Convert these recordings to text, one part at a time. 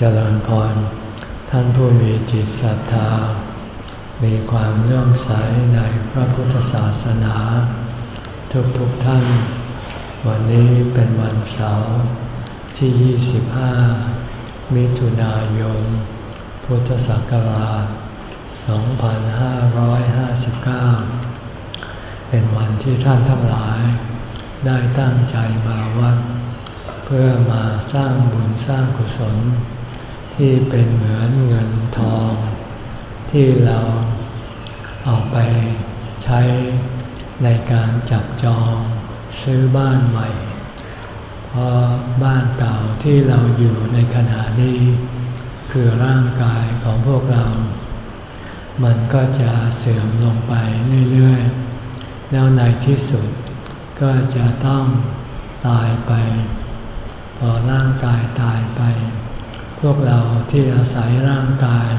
เจริญพร ท่านผู้มีจิตศรัทธา มีความเลื่อมใสในพระพุทธศาสนา ทุกๆทท่าน วันนี้เป็นวันเสาร์ที่ 25 มิถุนายน พุทธศักราช 2559 เป็นวันที่ท่านทั้งหลาย ได้ตั้งใจมาวัด เพื่อมาสร้างบุญสร้างกุศล ที่เป็นเหมือนเงินทอง ที่เราเอาไปใช้ในการจับจองซื้อบ้านใหม่ เพราะบ้านเก่าที่เราอยู่ในขณะนี้ คือร่างกายของพวกเรา มันก็จะเสื่อมลงไปเรื่อยๆ แล้วในที่สุดก็จะต้องตายไป พอร่างกายตายไป พวกเราที่อาศัยร่างกาย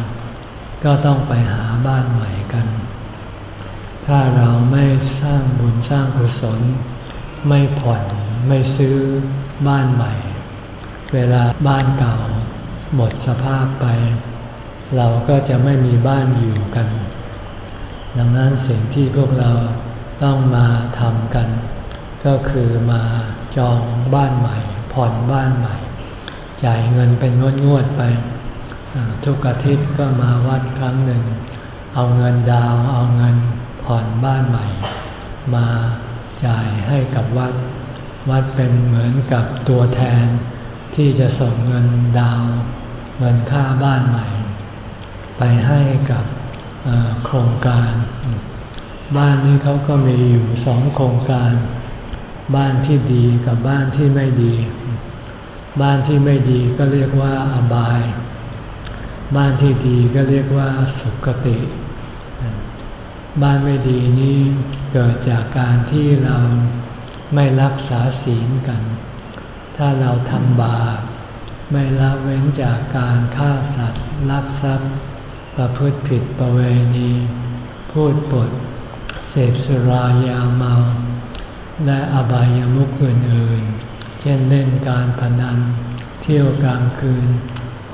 ก็ต้องไปหาบ้านใหม่กัน ถ้าเราไม่สร้างบุญสร้างกุศล ไม่ผ่อนไม่ซื้อบ้านใหม่ เวลาบ้านเก่า หมดสภาพไป เราก็จะไม่มีบ้านอยู่กัน ดังนั้นสิ่งที่พวกเราต้องมาทำกัน ก็คือมาจองบ้านใหม่ ผ่อนบ้านใหม่ จ่ายเงินเป็นงวดงวดไป ทุกอาทิตย์ก็มาวัดครั้งหนึ่ง เอาเงินดาวเอาเงินผ่อนบ้านใหม่ มาจ่ายให้กับวัด วัดเป็นเหมือนกับตัวแทน ที่จะส่งเงินดาว เงินค่าบ้านใหม่ ไปให้กับโครงการ บ้านนี้เขาก็มีอยู่สองโครงการ บ้านที่ดีกับบ้านที่ไม่ดี บ้านที่ไม่ดีก็เรียกว่าอบาย บ้านที่ดีก็เรียกว่าสุขติ บ้านไม่ดีนี้เกิดจากการที่เราไม่รักษาศีลกัน ถ้าเราทำบาปไม่ละเว้นจากการฆ่าสัตว์ลักทรัพย์ ประพฤติผิดประเวณี พูดปด เสพสุรายาเมา และอบายามุขอื่นๆ เช่นเล่นการพนัน เที่ยวกลางคืน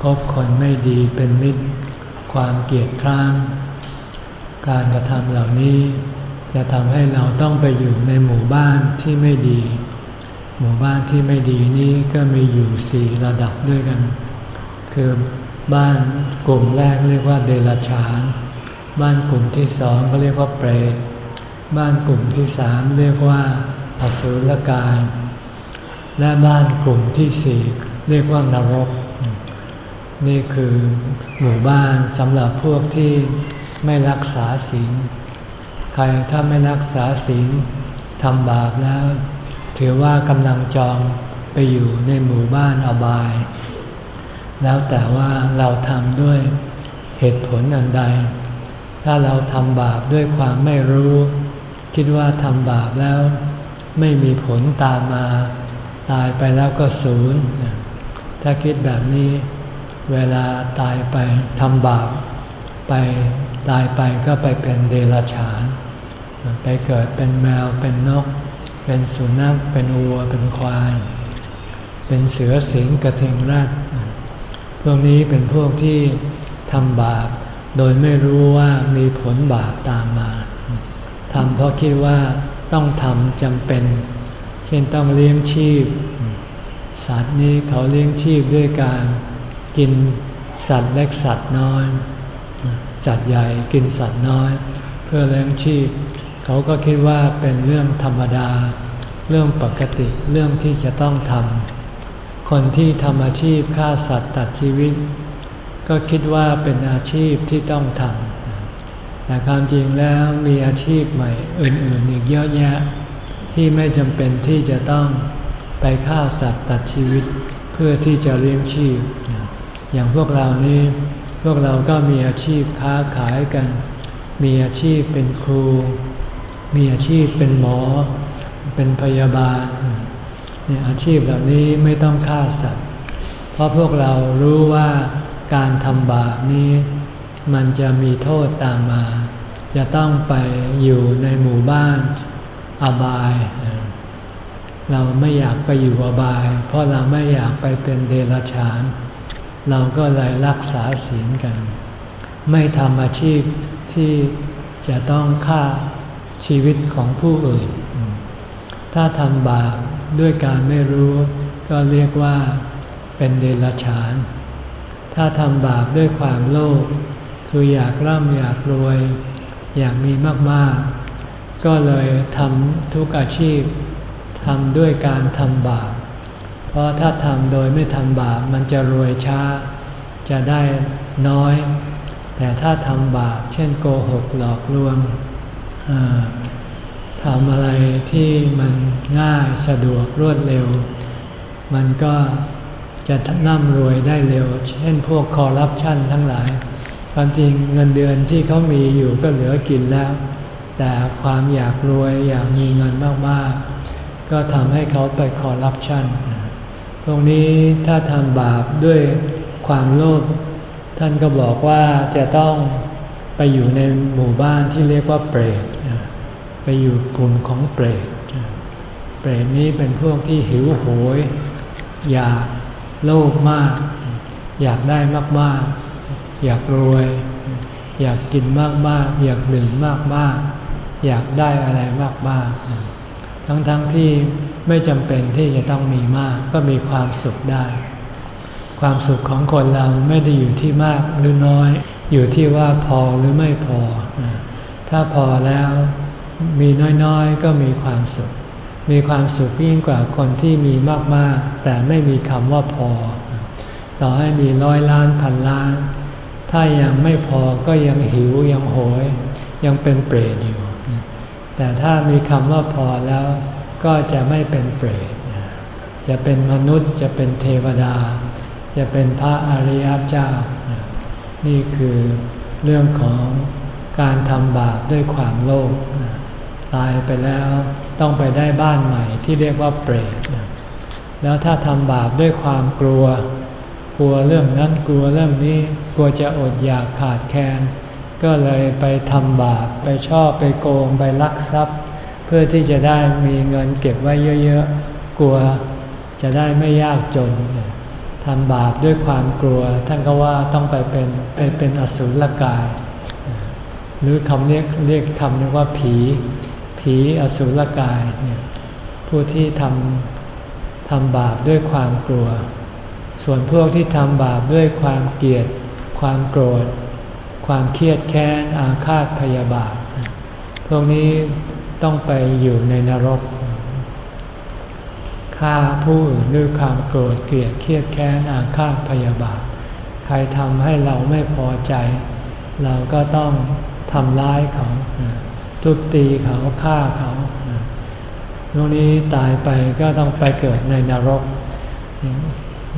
คบคนไม่ดีเป็นมิตร ความเกลียดคร้านการกระทำเหล่านี้ จะทำให้เราต้องไปอยู่ในหมู่บ้านที่ไม่ดี หมู่บ้านที่ไม่ดีนี้ก็มีอยู่สี่ระดับด้วยกัน คือบ้านกลุ่มแรกเรียกว่าเดรัจฉาน บ้านกลุ่มที่สองก็เรียกว่าเปรต บ้านกลุ่มที่สามเรียกว่าอสุรกาย และบ้านกลุ่มที่สี่เรียกว่านรก นี่คือหมู่บ้านสำหรับพวกที่ไม่รักษาศีล ใครถ้าไม่รักษาศีลทำบาปแล้ว ถือว่ากำลังจองไปอยู่ในหมู่บ้านอบาย แล้วแต่ว่าเราทำด้วยเหตุผลอันใด ถ้าเราทำบาปด้วยความไม่รู้ คิดว่าทำบาปแล้วไม่มีผลตามมา ตายไปแล้วก็ศูนย์ ถ้าคิดแบบนี้เวลาตายไปทำบาปไปตายไปก็ไปเป็นเดรัจฉาน ไปเกิดเป็นแมวเป็นนก เป็นสุนัขเป็นวัวเป็นควาย เป็นเสือสิงกระเทงราดพวกนี้เป็นพวกที่ทำบาปโดยไม่รู้ว่ามีผลบาปตามมาทำเพราะคิดว่าต้องทำจำเป็น เช่นต้องเลี้ยงชีพ สัตว์นี้เขาเลี้ยงชีพด้วยการกินสัตว์เล็กสัตว์น้อย สัตว์ใหญ่กินสัตว์น้อย เพื่อเลี้ยงชีพ เขาก็คิดว่าเป็นเรื่องธรรมดา เรื่องปกติเรื่องที่จะต้องทำคนที่ทำอาชีพฆ่าสัตว์ตัดชีวิต ก็คิดว่าเป็นอาชีพที่ต้องทำแต่ความจริงแล้วมีอาชีพใหม่อื่นๆอีกเยอะแยะ ที่ไม่จำเป็นที่จะต้องไปฆ่าสัตว์ตัดชีวิตเพื่อที่จะเลี้ยงชีพ อย่างพวกเรานี้พวกเราก็มีอาชีพค้าขายกัน มีอาชีพเป็นครู มีอาชีพเป็นหมอ เป็นพยาบาลเนี่ยอาชีพเหล่านี้ไม่ต้องฆ่าสัตว์ เพราะพวกเรารู้ว่าการทำบาปนี้ มันจะมีโทษตามมา จะต้องไปอยู่ในหมู่บ้าน อบาย เราไม่อยากไปอยู่อบาย เพราะเราไม่อยากไปเป็นเดรัจฉาน เราก็เลยรักษาศีลกัน ไม่ทำอาชีพที่จะต้องฆ่าชีวิตของผู้อื่น ถ้าทำบาปด้วยการไม่รู้ ก็เรียกว่าเป็นเดรัจฉาน ถ้าทำบาปด้วยความโลภคืออยากร่ำอยากรวย อยากมีมากๆ ก็เลยทำทุกอาชีพทำด้วยการทำบาป เพราะถ้าทำโดยไม่ทำบาปมันจะรวยช้า จะได้น้อย แต่ถ้าทำบาปเช่นโกหกหลอกลวงทำอะไรที่มันง่ายสะดวกรวดเร็ว มันก็จะน่ำรวยได้เร็ว เช่นพวกคอร์รัปชันทั้งหลาย ความจริงเงินเดือนที่เขามีอยู่ก็เหลือกินแล้ว แต่ความอยากรวยอยากมีเงินมากๆ ก็ทำให้เขาไปคอร์รัปชันตรงนี้ถ้าทำบาปด้วยความโลภท่านก็บอกว่าจะต้องไปอยู่ในหมู่บ้านที่เรียกว่าเปรตไปอยู่กลุ่มของเปรตเปรตนี้เป็นพวกที่หิวโหย อยากโลภมาก อยากได้มากๆ อยากรวย อยากกินมากๆ อยากดื่มมากๆ อยากได้อะไรมากๆ ทั้งๆทที่ไม่จำเป็นที่จะต้องมีมากก็มีความสุขได้ ความสุขของคนเราไม่ได้อยู่ที่มากหรือน้อย อยู่ที่ว่าพอหรือไม่พอ ถ้าพอแล้วมีน้อยๆ ก็มีความสุข มีความสุขยิ่งกว่าคนที่มีมากๆ แต่ไม่มีคำว่าพอ ต่อให้มีร้อยล้านพันล้าน ถ้ายังไม่พอก็ยังหิวยังโหย ยังเป็นเปรตอยู่ แต่ถ้ามีคำว่าพอแล้วก็จะไม่เป็นเปรตจะเป็นมนุษย์จะเป็นเทวดา จะเป็นพระอริยเจ้า นี่คือเรื่องของการทำบาปด้วยความโลภตายไปแล้วต้องไปได้บ้านใหม่ที่เรียกว่าเปรตแล้วถ้าทำบาปด้วยความกลัว กลัวเรื่องนั้นกลัวเรื่องนี้กลัวจะอดอยากขาดแคลน ก็เลยไปทำบาปไปชอบไปโกงไปลักทรัพย์ เพื่อที่จะได้มีเงินเก็บไว้เยอะๆ กลัวจะได้ไม่ยากจนทำบาปด้วยความกลัว ท่านก็ว่าต้องไปเป็นไปเป็นอสุรกาย หรือคำเรียกเรียกคำนี้ว่าผี ผีอสุรกายเนี่ยผู้ที่ทำทำบาปด้วยความกลัว ส่วนพวกที่ทำบาปด้วยความเกลียด ความโกรธ ความเครียดแค้นอาฆาตพยาบาท พวกนี้ต้องไปอยู่ในนรกฆ่าผู้อื่นด้วยความโกรธเกลียดเครียดแค้นอาฆาตพยาบาท ใครทำให้เราไม่พอใจ เราก็ต้องทำร้ายเขาทุบตีเขาฆ่าเขาตรงนี้ตายไปก็ต้องไปเกิดในนรก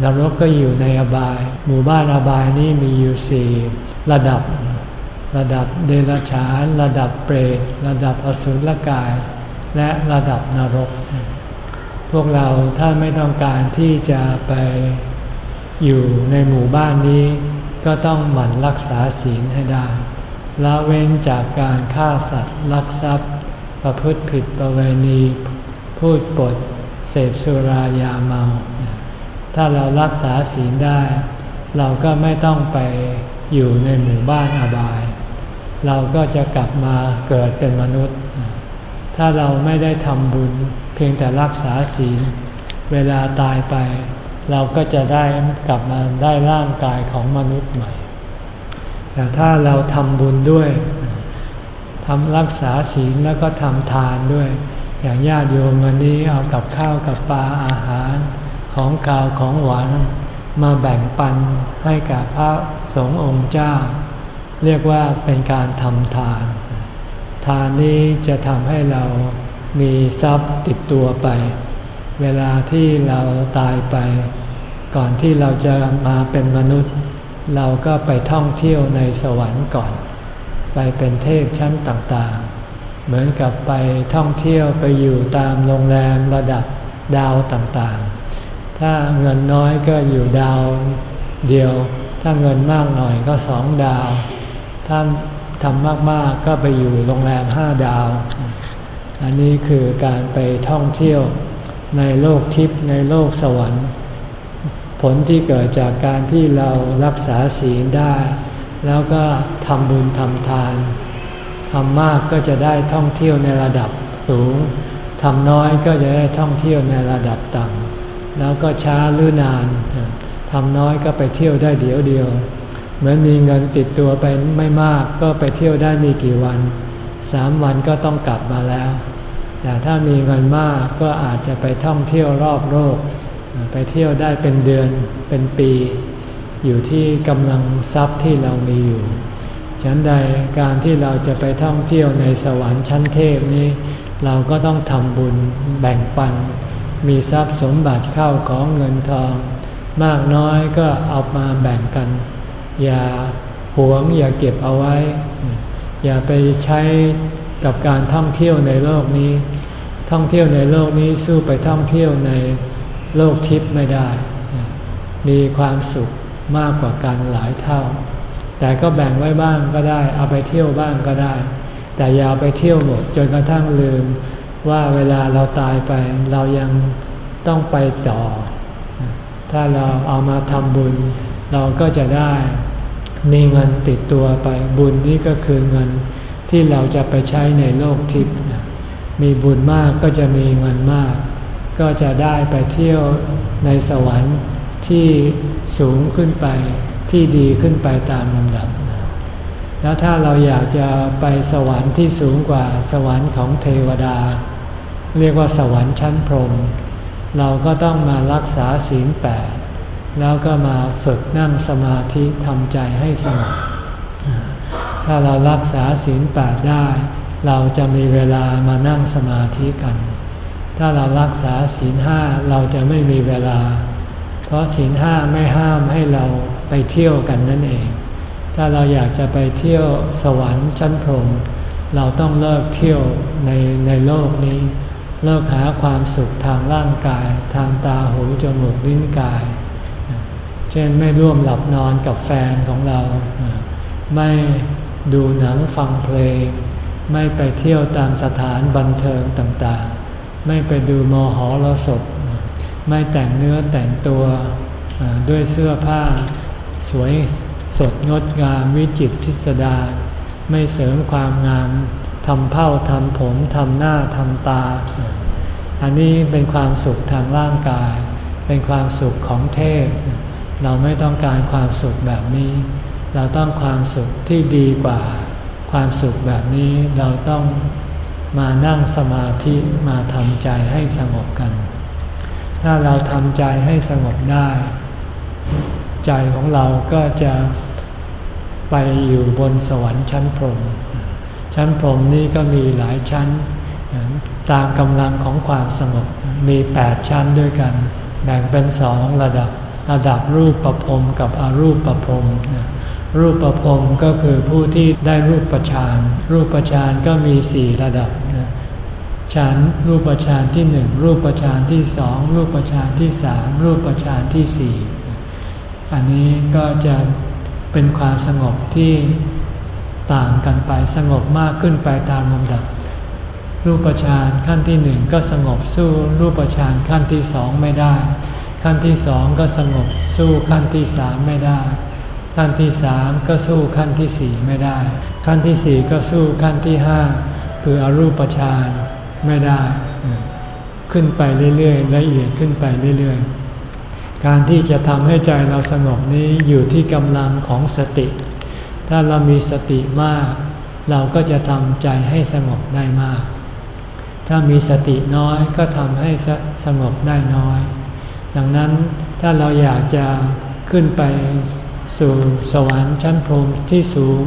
นรกก็อยู่ในอบาย หมู่บ้านอบายนี้มีอยู่สี่ ระดับ ระดับเดรัจฉาน ระดับเปรตระดับอสุรกาย และระดับนรก พวกเราถ้าไม่ต้องการที่จะไปอยู่ในหมู่บ้านนี้ ก็ต้องหมั่นรักษาศีลให้ได้ละเว้นจากการฆ่าสัตว์ลักทรัพย์ ประพฤติผิดประเวณี พูดปด เสพสุรายาเมา ถ้าเรารักษาศีลได้ เราก็ไม่ต้องไป อยู่ในหมู่บ้านอบาย เราก็จะกลับมาเกิดเป็นมนุษย์ ถ้าเราไม่ได้ทำบุญเพียงแต่รักษาศีล เวลาตายไป เราก็จะได้กลับมาได้ร่างกายของมนุษย์ใหม่ แต่ถ้าเราทำบุญด้วยทำรักษาศีลแล้วก็ทำทานด้วย อย่างญาติโยมวันนี้เอากับข้าวกับปลาอาหารของกาวของหวาน มาแบ่งปันให้กับพระสงฆ์องค์เจ้า เรียกว่าเป็นการทำทาน ทานนี้จะทำให้เรามีทรัพย์ติดตัวไป เวลาที่เราตายไป ก่อนที่เราจะมาเป็นมนุษย์ เราก็ไปท่องเที่ยวในสวรรค์ก่อน ไปเป็นเทพชั้นต่างๆ เหมือนกับไปท่องเที่ยวไปอยู่ตามโรงแรมระดับดาวต่างๆ ถ้าเงินน้อยก็อยู่ดาวเดียว ถ้าเงินมากหน่อยก็สองดาว ถ้าทำมากๆก็ไปอยู่โรงแรมห้าดาว อันนี้คือการไปท่องเที่ยวในโลกทิพย์ในโลกสวรรค์ ผลที่เกิดจากการที่เรารักษาศีลได้ แล้วก็ทำบุญทำทานทำมากก็จะได้ท่องเที่ยวในระดับสูงทำน้อยก็จะได้ท่องเที่ยวในระดับต่ำ แล้วก็ช้าหรือนานทำน้อยก็ไปเที่ยวได้เดียวเดียว เหมือนมีเงินติดตัวไปไม่มากก็ไปเที่ยวได้มีกี่วันสามวันก็ต้องกลับมาแล้ว แต่ถ้ามีเงินมากก็อาจจะไปท่องเที่ยวรอบโลกไปเที่ยวได้เป็นเดือนเป็นปี อยู่ที่กำลังทรัพย์ที่เรามีอยู่ ฉันใดการที่เราจะไปท่องเที่ยวในสวรรค์ชั้นเทพนี้ เราก็ต้องทำบุญแบ่งปัน มีทรัพย์สมบัติเข้าของเงินทอง มากน้อยก็เอามาแบ่งกัน อย่าหวงอย่าเก็บเอาไว้ อย่าไปใช้กับการท่องเที่ยวในโลกนี้ ท่องเที่ยวในโลกนี้สู้ไปท่องเที่ยวในโลกทิพย์ไม่ได้ มีความสุขมากกว่ากันหลายเท่า แต่ก็แบ่งไว้บ้างก็ได้ เอาไปเที่ยวบ้างก็ได้ แต่อย่าไปเที่ยวหมดจนกระทั่งลืม ว่าเวลาเราตายไปเรายังต้องไปต่อ ถ้าเราเอามาทำบุญ เราก็จะได้มีเงินติดตัวไปบุญนี้ก็คือเงินที่เราจะไปใช้ในโลกทิพย์มีบุญมากก็จะมีเงินมาก ก็จะได้ไปเที่ยวในสวรรค์ที่สูงขึ้นไปที่ดีขึ้นไปตามลำดับ แล้วถ้าเราอยากจะไปสวรรค์ที่สูงกว่าสวรรค์ของเทวดา เรียกว่าสวรรค์ชั้นพรหมเราก็ต้องมารักษาศีลแปดแล้วก็มาฝึกนั่งสมาธิทำใจให้สงบถ้าเรารักษาศีลแปดได้ เราจะมีเวลามานั่งสมาธิกัน ถ้าเรารักษาศีลห้าเราจะไม่มีเวลา เพราะศีลห้าไม่ห้ามให้เราไปเที่ยวกันนั่นเอง ถ้าเราอยากจะไปเที่ยวสวรรค์ชั้นพรหมเราต้องเลิกเที่ยวในในโลกนี้ เลิกหาความสุขทางร่างกาย ทางตาหูจมูกลิ้นกาย เช่นไม่ร่วมหลับนอนกับแฟนของเรา ไม่ดูหนังฟังเพลง ไม่ไปเที่ยวตามสถานบันเทิงต่างๆ ไม่ไปดูมหรสพไม่แต่งเนื้อแต่งตัวด้วยเสื้อผ้า สวยสดงดงามวิจิตรพิสดารไม่เสริมความงาม ทำเผ้าทำผมทำหน้าทำตา อันนี้เป็นความสุขทางร่างกาย เป็นความสุขของเทพ เราไม่ต้องการความสุขแบบนี้ เราต้องความสุขที่ดีกว่า ความสุขแบบนี้เราต้องมานั่งสมาธิมาทำใจให้สงบกัน ถ้าเราทำใจให้สงบได้ ใจของเราก็จะไปอยู่บนสวรรค์ชั้นพรหม ชั้นพรมนี้ก็มีหลายชั้น ตามกำลังของความสงบมีแปดชั้นด้วยกัน แบ่งเป็นสองระดับระดับรูปประพรมกับอรูปประพรมรูปประพรมก็คือผู้ที่ได้รูปประชานรูปประชานก็มีสี่ระดับชั้นรูปประชานที่หนึ่งรูปประชานที่สองรูปประชานที่สามรูปประชานที่สี่อันนี้ก็จะเป็นความสงบที่ ต่างกันไปสงบมากขึ้นไปตามลำดับ รูปฌานขั้นที่หนึ่งก็สงบสู้รูปฌานขั้นที่สองไม่ได้ ขั้นที่สองก็สงบสู้ขั้นที่สามไม่ได้ ขั้นที่สามก็สู้ขั้นที่สี่ไม่ได้ ขั้นที่สี่ก็สู้ขั้นที่ห้าคืออรูปฌานไม่ได้ ขึ้นไปเรื่อยๆละเอียดขึ้นไปเรื่อยๆ การที่จะทำให้ใจเราสงบนี้อยู่ที่กำลังของสติ ถ้าเรามีสติมาก เราก็จะทำใจให้สงบได้มาก ถ้ามีสติน้อยก็ทำให้สสงบได้น้อย ดังนั้นถ้าเราอยากจะขึ้นไปสู่สวรรค์ชั้นพรมที่สูง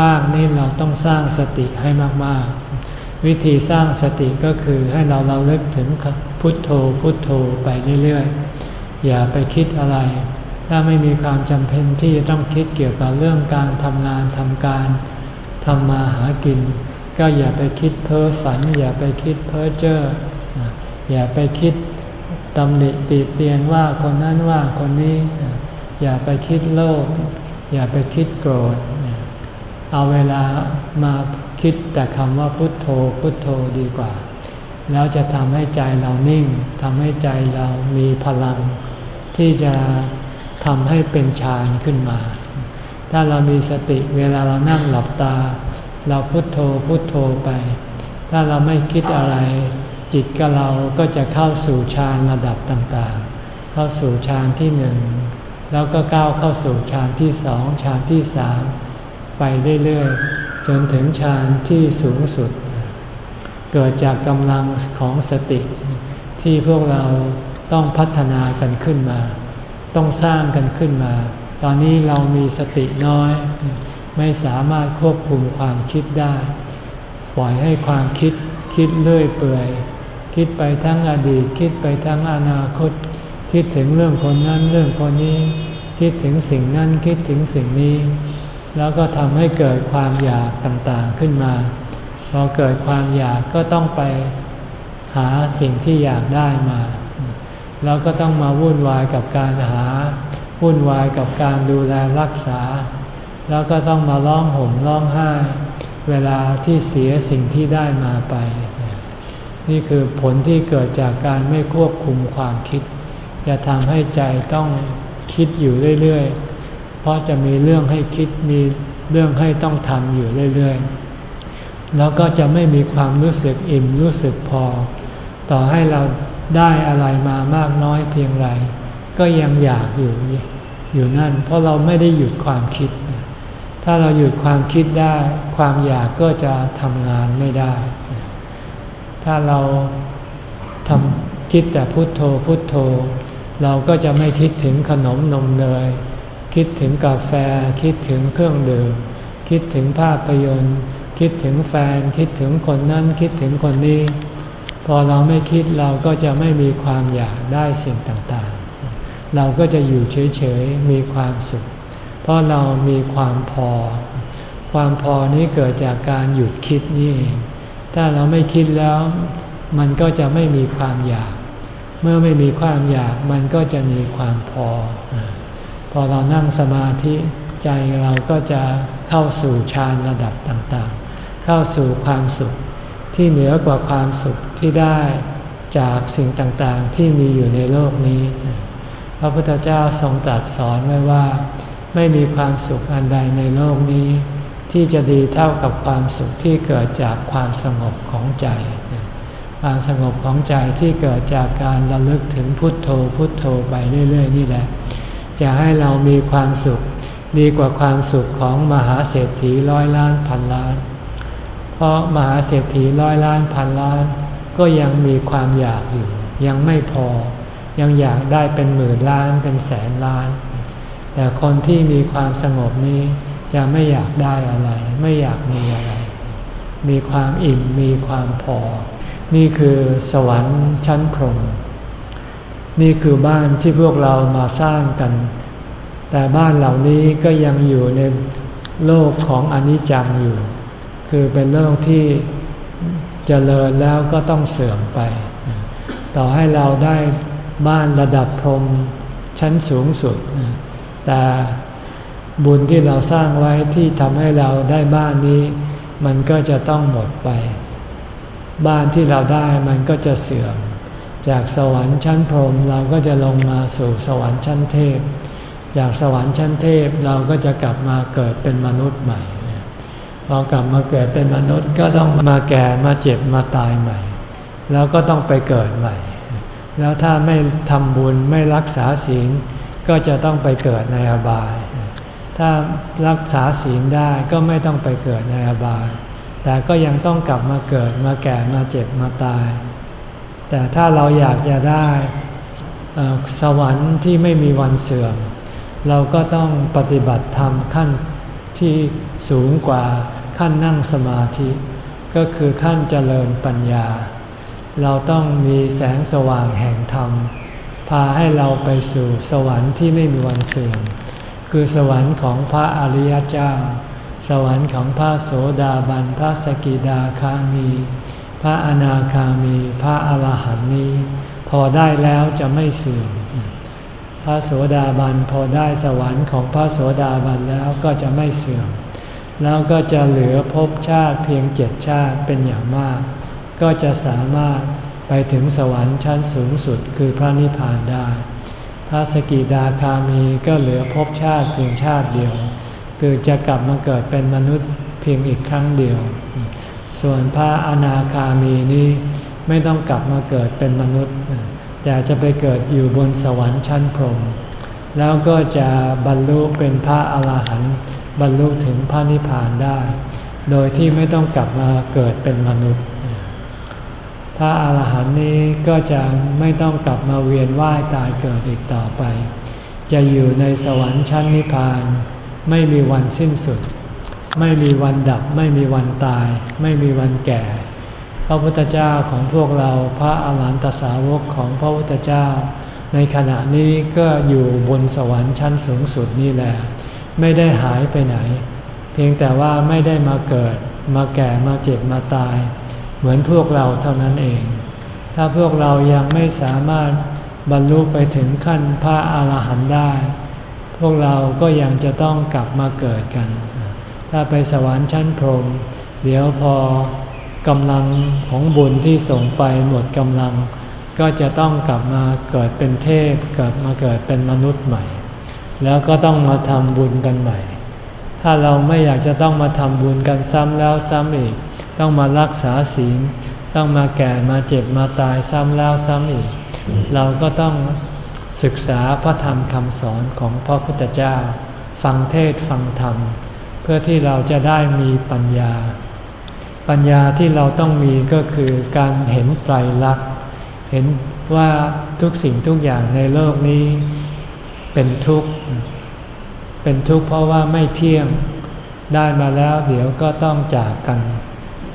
มากๆนี่เราต้องสร้างสติให้มากๆ วิธีสร้างสติก็คือให้เราเราเลิกถึงพุทโธพุทโธไปเรื่อยๆ อย่าไปคิดอะไร ถ้าไม่มีความจำเป็นที่จะต้องคิดเกี่ยวกับเรื่องการทำงานทำการทำมาหากิน ก็อย่าไปคิดเพ้อฝัน อย่าไปคิดเพ้อเจ้ออย่าไปคิดตำหนิปีเตียนว่าคนนั้นว่าคนนี้ อย่าไปคิดโลภอย่าไปคิดโกรธ เอาเวลามาคิดแต่คำว่าพุทโธพุทโธดีกว่า แล้วจะทำให้ใจเรานิ่งทำให้ใจเรามีพลัง ที่จะ ทำให้เป็นฌานขึ้นมา ถ้าเรามีสติเวลาเรานั่งหลับตา เราพุโทโธพุโทโธไป ถ้าเราไม่คิดอะไร จิตกับเราก็จะเข้าสู่ฌานระดับต่างๆ เข้าสู่ฌานที่หนึ่งแล้วก็ก้าวเข้าสู่ฌานที่สองฌานที่สามไปเรื่อยๆ จนถึงฌานที่สูงสุด เกิดจากกำลังของสติ ที่พวกเราต้องพัฒนากันขึ้นมา ต้องสร้างกันขึ้นมา ตอนนี้เรามีสติน้อย ไม่สามารถควบคุมความคิดได้ ปล่อยให้ความคิดคิดเลื่อยเปื่อย คิดไปทั้งอดีต คิดไปทั้งอนาคต คิดถึงเรื่องคนนั้นเรื่องคนนี้ คิดถึงสิ่งนั้นคิดถึงสิ่งนี้ แล้วก็ทำให้เกิดความอยากต่างๆขึ้นมาพอเกิดความอยากก็ต้องไปหาสิ่งที่อยากได้มา แล้วก็ต้องมาวุ่นวายกับการหา วุ่นวายกับการดูแลรักษา แล้วก็ต้องมาร้องห่มร้องไห้ เวลาที่เสียสิ่งที่ได้มาไป นี่คือผลที่เกิดจากการไม่ควบคุมความคิด จะทำให้ใจต้องคิดอยู่เรื่อยๆ เพราะจะมีเรื่องให้คิดมีเรื่องให้ต้องทำอยู่เรื่อยๆ แล้วก็จะไม่มีความรู้สึกอิ่มรู้สึกพอ ต่อให้เรา ได้อะไรมามากน้อยเพียงไร ก็ยังอยากอยู่อยู่นั่น เพราะเราไม่ได้หยุดความคิด ถ้าเราหยุดความคิดได้ ความอยากก็จะทำงานไม่ได้ ถ้าเราทำคิดแต่พุโทโธพุโทโธ เราก็จะไม่คิดถึงขนมนมเนยคิดถึงกาแฟ คิดถึงเครื่องดื่ม คิดถึงภาพยนตร์ คิดถึงแฟน คิดถึงคนนั้น คิดถึงคนนี้ พอเราไม่คิดเราก็จะไม่มีความอยากได้สิ่งต่างๆ เราก็จะอยู่เฉยๆ มีความสุข เพราะเรามีความพอ ความพอนี้เกิดจากการหยุดคิดนี่เอง ถ้าเราไม่คิดแล้ว มันก็จะไม่มีความอยาก เมื่อไม่มีความอยากมันก็จะมีความพอ พอเรานั่งสมาธิใจเราก็จะเข้าสู่ฌานระดับต่างๆ เข้าสู่ความสุข ที่เหนือกว่าความสุขที่ได้จากสิ่งต่างๆ ที่มีอยู่ในโลกนี้ พระพุทธเจ้าทรงตรัสสอนไว้ว่า ไม่มีความสุขอันใดในโลกนี้ ที่จะดีเท่ากับความสุขที่เกิดจากความสงบของใจ ความสงบของใจที่เกิดจากการระลึกถึงพุทโธพุทโธไปเรื่อย ๆ นี่แหละ จะให้เรามีความสุขดีกว่าความสุขของมหาเศรษฐีร้อยล้านพันล้าน เพราะมหาเศรษฐีร้อยล้านพันล้าน ก็ยังมีความอยากอยู่ ยังไม่พอ ยังอยากได้เป็นหมื่นล้านเป็นแสนล้าน แต่คนที่มีความสงบนี้จะไม่อยากได้อะไร ไม่อยากมีอะไร มีความอิ่มมีความพอ นี่คือสวรรค์ชั้นพรหมนี่คือบ้านที่พวกเรามาสร้างกัน แต่บ้านเหล่านี้ก็ยังอยู่ในโลกของอนิจจังอยู่ คือเป็นโลกที่เจริญแล้วก็ต้องเสื่อมไป ต่อให้เราได้บ้านระดับพรมชั้นสูงสุด แต่บุญที่เราสร้างไว้ที่ทำให้เราได้บ้านนี้ มันก็จะต้องหมดไป บ้านที่เราได้มันก็จะเสื่อม จากสวรรค์ชั้นพรมเราก็จะลงมาสู่สวรรค์ชั้นเทพ จากสวรรค์ชั้นเทพเราก็จะกลับมาเกิดเป็นมนุษย์ใหม่ พอกลับมาเกิดเป็นมนุษย์ก็ต้องมาแก่มาเจ็บมาตายใหม่ แล้วก็ต้องไปเกิดใหม่ แล้วถ้าไม่ทำบุญไม่รักษาศีลก็จะต้องไปเกิดในอบาย ถ้ารักษาศีลได้ก็ไม่ต้องไปเกิดในอบาย แต่ก็ยังต้องกลับมาเกิดมาแก่มาเจ็บมาตาย แต่ถ้าเราอยากจะได้สวรรค์ที่ไม่มีวันเสื่อม เราก็ต้องปฏิบัติธรรมขั้นที่สูงกว่า ขั้นนั่งสมาธิ ก็คือขั้นเจริญปัญญา เราต้องมีแสงสว่างแห่งธรรม พาให้เราไปสู่สวรรค์ที่ไม่มีวันเสื่อม คือสวรรค์ของพระอริยเจ้า สวรรค์ของพระโสดาบัน พระสกิดาคามี พระอนาคามี พระอรหันต์นี้ พอได้แล้วจะไม่เสื่อมพระโสดาบันพอได้สวรรค์ของพระโสดาบันแล้วก็จะไม่เสื่อม แล้วก็จะเหลือภพชาติเพียงเจ็ดชาติเป็นอย่างมาก ก็จะสามารถไปถึงสวรรค์ชั้นสูงสุดคือพระนิพพานได้ พระสกิดาคามีก็เหลือภพชาติเพียงชาติเดียว คือจะกลับมาเกิดเป็นมนุษย์เพียงอีกครั้งเดียว ส่วนพระอนาคามีนี้ไม่ต้องกลับมาเกิดเป็นมนุษย์ แต่จะไปเกิดอยู่บนสวรรค์ชั้นพรหมแล้วก็จะบรรลุเป็นพระอาหารหันต์ บรรลุถึงพระนิพพานได้ โดยที่ไม่ต้องกลับมาเกิดเป็นมนุษย์ พระอาหารหันต์นี้ก็จะไม่ต้องกลับมาเวียนว่ายตายเกิดอีกต่อไป จะอยู่ในสวรรค์ชั้นนิพพาน ไม่มีวันสิ้นสุด ไม่มีวันดับ ไม่มีวันตาย ไม่มีวันแก่ พระพุทธเจ้าของพวกเราพระอาหารหันตสาวกของพระพุทธเจ้า ในขณะนี้ก็อยู่บนสวรรค์ชั้นสูงสุดนี่แหละ ไม่ได้หายไปไหน เพียงแต่ว่าไม่ได้มาเกิด มาแก่มาเจ็บมาตาย เหมือนพวกเราเท่านั้นเอง ถ้าพวกเรายังไม่สามารถบรรลุไปถึงขั้นพระอาหารหันต์ได้ พวกเราก็ยังจะต้องกลับมาเกิดกัน ถ้าไปสวรรค์ชั้นพรหมเดี๋ยวพอกำลังของบุญที่ส่งไปหมดกำลัง ก็จะต้องกลับมาเกิดเป็นเทพเกิดมาเกิดเป็นมนุษย์ใหม่ แล้วก็ต้องมาทำบุญกันใหม่ ถ้าเราไม่อยากจะต้องมาทำบุญกันซ้ำแล้วซ้ำอีก ต้องมารักษาศีล ต้องมาแก่มาเจ็บมาตายซ้ำแล้วซ้ำอีก เราก็ต้องศึกษาพระธรรมคำสอนของพระพุทธเจ้า ฟังเทศฟังธรรม เพื่อที่เราจะได้มีปัญญา ปัญญาที่เราต้องมีก็คือการเห็นไตรลักษณ์ เห็นว่าทุกสิ่งทุกอย่างในโลกนี้ เป็นทุกข์ เป็นทุกข์เพราะว่าไม่เที่ยง ได้มาแล้วเดี๋ยวก็ต้องจากกัน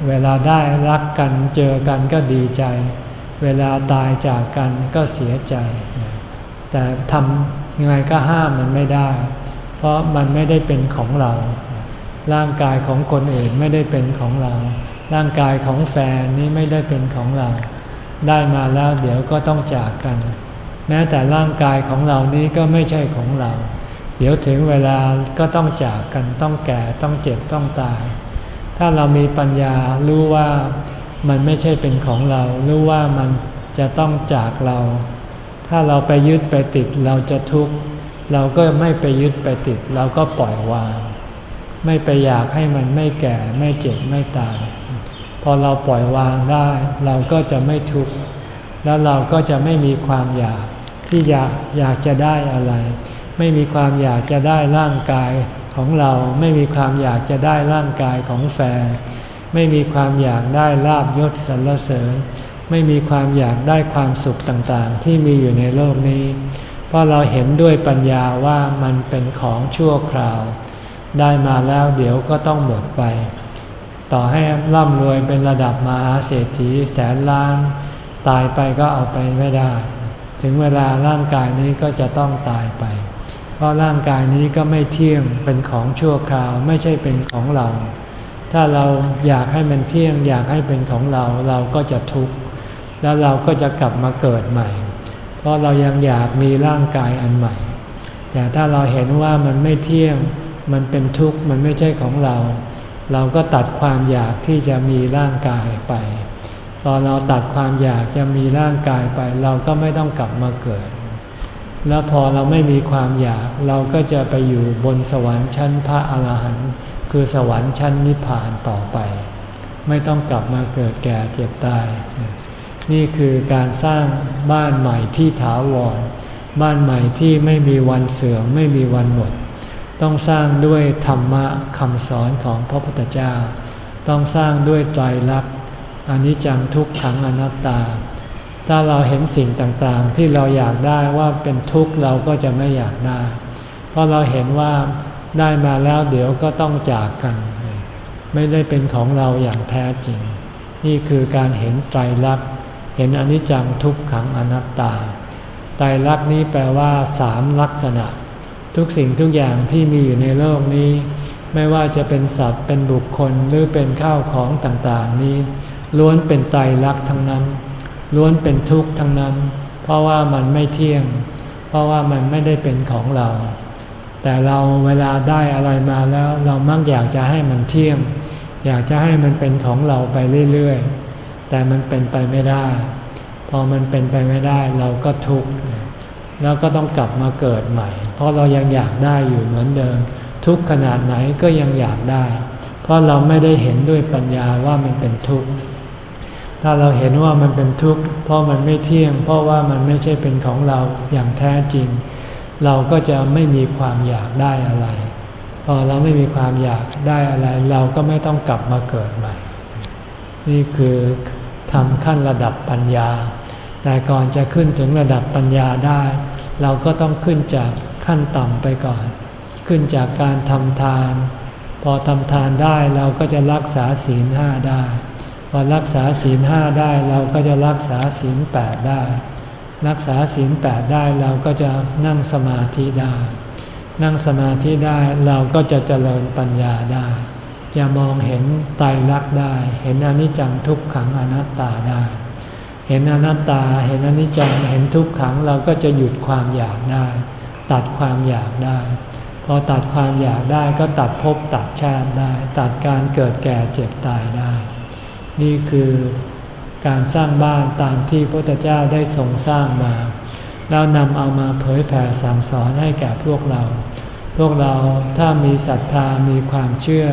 เวลาได้รักกันเจอกันก็ดีใจ เวลาตายจากกันก็เสียใจ แต่ทำยังไงก็ห้ามมันไม่ได้ เพราะมันไม่ได้เป็นของเรา ร่างกายของคนอื่นไม่ได้เป็นของเรา ร่างกายของแฟนนี้ไม่ได้เป็นของเรา ได้มาแล้วเดี๋ยวก็ต้องจากกัน แม้แต่ร่างกายของเรานี้ก็ไม่ใช่ของเรา เดี๋ยวถึงเวลาก็ต้องจากกันต้องแก่ต้องเจ็บต้องตาย ถ้าเรามีปัญญารู้ว่ามันไม่ใช่เป็นของเรา รู้ว่ามันจะต้องจากเรา ถ้าเราไปยึดไปติดเราจะทุกข์เราก็ไม่ไปยึดไปติด เราก็ปล่อยวาง ไม่ไปอยากให้มันไม่แก่ไม่เจ็บไม่ตาย พอเราปล่อยวางได้ เราก็จะไม่ทุกข์แล้วเราก็จะไม่มีความอยาก ที่อยากอยากจะได้อะไร ไม่มีความอยากจะได้ร่างกายของเรา ไม่มีความอยากจะได้ร่างกายของแฟน ไม่มีความอยากได้ลาบยศสรรเสริญ ไม่มีความอยากได้ความสุขต่างๆ ที่มีอยู่ในโลกนี้ เพราะเราเห็นด้วยปัญญาว่ามันเป็นของชั่วคราว ได้มาแล้วเดี๋ยวก็ต้องหมดไป ต่อให้ร่ำรวยเป็นระดับมหาเศรษฐีแสนล้าน ตายไปก็เอาไปไม่ได้ ถึงเวลาร่างกายนี้ก็จะต้องตายไป เพราะร่างกายนี้ก็ไม่เที่ยงเป็นของชั่วคราวไม่ใช่เป็นของเรา ถ้าเราอยากให้มันเที่ยงอยากให้เป็นของเราเราก็จะทุกข์แล้วเราก็จะกลับมาเกิดใหม่ เพราะเรายังอยากมีร่างกายอันใหม่ แต่ถ้าเราเห็นว่ามันไม่เที่ยงมันเป็นทุกข์มันไม่ใช่ของเรา เราก็ตัดความอยากที่จะมีร่างกายไป พอเราตัดความอยากจะมีร่างกายไป เราก็ไม่ต้องกลับมาเกิด แล้วพอเราไม่มีความอยากเราก็จะไปอยู่บนสวรรค์ชั้นพระอาหารหันต์คือสวรรค์ชั้นนิพพานต่อไป ไม่ต้องกลับมาเกิดแก่เจ็บตาย นี่คือการสร้างบ้านใหม่ที่ถาวร บ้านใหม่ที่ไม่มีวันเสื่อมไม่มีวันหมด ต้องสร้างด้วยธรรมะคำสอนของพระพุทธเจ้า ต้องสร้างด้วยไตรลักษณ อนิจจังทุกขังอนัตตา ถ้าเราเห็นสิ่งต่างๆ ที่เราอยากได้ว่าเป็นทุกข์เราก็จะไม่อยากได้ เพราะเราเห็นว่าได้มาแล้วเดี๋ยวก็ต้องจากกัน ไม่ได้เป็นของเราอย่างแท้จริง นี่คือการเห็นไตรลักษณ์เห็นอนิจจังทุกขังอนัตตาไตรลักษณ์นี้แปลว่าสามลักษณะ ทุกสิ่งทุกอย่างที่มีอยู่ในโลกนี้ ไม่ว่าจะเป็นสัตว์เป็นบุคคลหรือเป็นข้าวของต่างๆนี้ ล้วนเป็นไตรลักษณ์ทั้งนั้น ล้วนเป็นทุกข์ทั้งนั้น เพราะว่ามันไม่เที่ยง เพราะว่ามันไม่ได้เป็นของเรา แต่เราเวลาได้อะไรมาแล้ว เรามักอยากจะให้มันเที่ยง อยากจะให้มันเป็นของเราไปเรื่อยๆ แต่มันเป็นไปไม่ได้ พอมันเป็นไปไม่ได้เราก็ทุกข์ แล้วก็ต้องกลับมาเกิดใหม่ เพราะเรายังอยากได้อยู่เหมือนเดิม ทุกขนาดไหนก็ยังอยากได้ เพราะเราไม่ได้เห็นด้วยปัญญาว่ามันเป็นทุกข์ ถ้าเราเห็นว่ามันเป็นทุกข์เพราะมันไม่เที่ยง เพราะว่ามันไม่ใช่เป็นของเราอย่างแท้จริง เราก็จะไม่มีความอยากได้อะไร พอเราไม่มีความอยากได้อะไร เราก็ไม่ต้องกลับมาเกิดใหม่ นี่คือทำขั้นระดับปัญญา แต่ก่อนจะขึ้นถึงระดับปัญญาได้ เราก็ต้องขึ้นจากขั้นต่ำไปก่อน ขึ้นจากการทำทาน พอทำทานได้เราก็จะรักษาศีลห้าได้ พอรักษาศีลห้าได้เราก็จะรักษาศีลแปดได้ รักษาศีลแปดได้เราก็จะนั่งสมาธิได้ นั่งสมาธิได้เราก็จะเจริญปัญญาได้จะมองเห็นไตรลักษณ์ได้ เห็นอนิจจังทุกขังอนัตตาได้ เห็นอนัตตา เห็นอนิจจัง เห็นทุกขังเราก็จะหยุดความอยากได้ ตัดความอยากได้ พอตัดความอยากได้ก็ตัดภพตัดชาติได้ ตัดการเกิดแก่เจ็บตายได้ นี่คือการสร้างบ้านตามที่พระพุทธเจ้าได้ทรงสร้างมา แล้วนำเอามาเผยแผ่สั่งสอนให้แก่พวกเรา พวกเราถ้ามีศรัทธามีความเชื่อ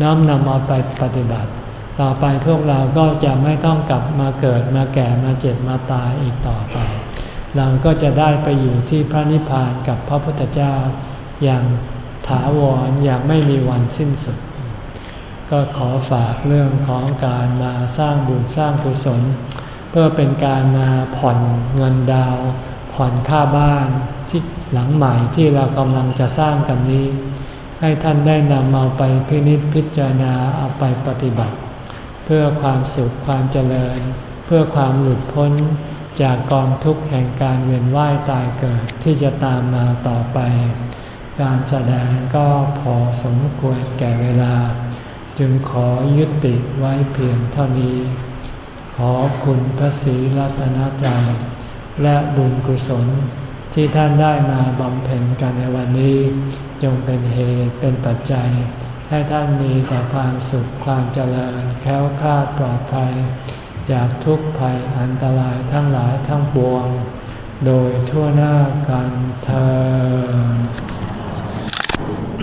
น้อมนำเอาไปปฏิบัติ ต่อไปพวกเราก็จะไม่ต้องกลับมาเกิดมาแก่มาเจ็บมาตายอีกต่อไป เราก็จะได้ไปอยู่ที่พระนิพพานกับพระพุทธเจ้าอย่างถาวรอย่างไม่มีวันสิ้นสุด ก็ขอฝากเรื่องของการมาสร้างบุญสร้างกุศล เพื่อเป็นการมาผ่อนเงินดาว ผ่อนค่าบ้านที่หลังใหม่ที่เรากำลังจะสร้างกันนี้ ให้ท่านได้นำเอาไปพินิจพิจารณาเอาไปปฏิบัติ เพื่อความสุขความเจริญ เพื่อความหลุดพ้นจากกองทุกข์แห่งการเวียนว่ายตายเกิดที่จะตามมาต่อไป การแสดงก็พอสมควรแก่เวลา จึงขอยุติไว้เพียงเท่านี้ ขอคุณพระศรีรัตนตรัยและบุญกุศลที่ท่านได้มาบำเพ็ญกันในวันนี้ จงเป็นเหตุเป็นปัจจัย ให้ท่านมีแต่ความสุขความเจริญแค้วคลาดปลอดภัย จากทุกภัยอันตรายทั้งหลายทั้งปวง โดยทั่วหน้ากันเธอ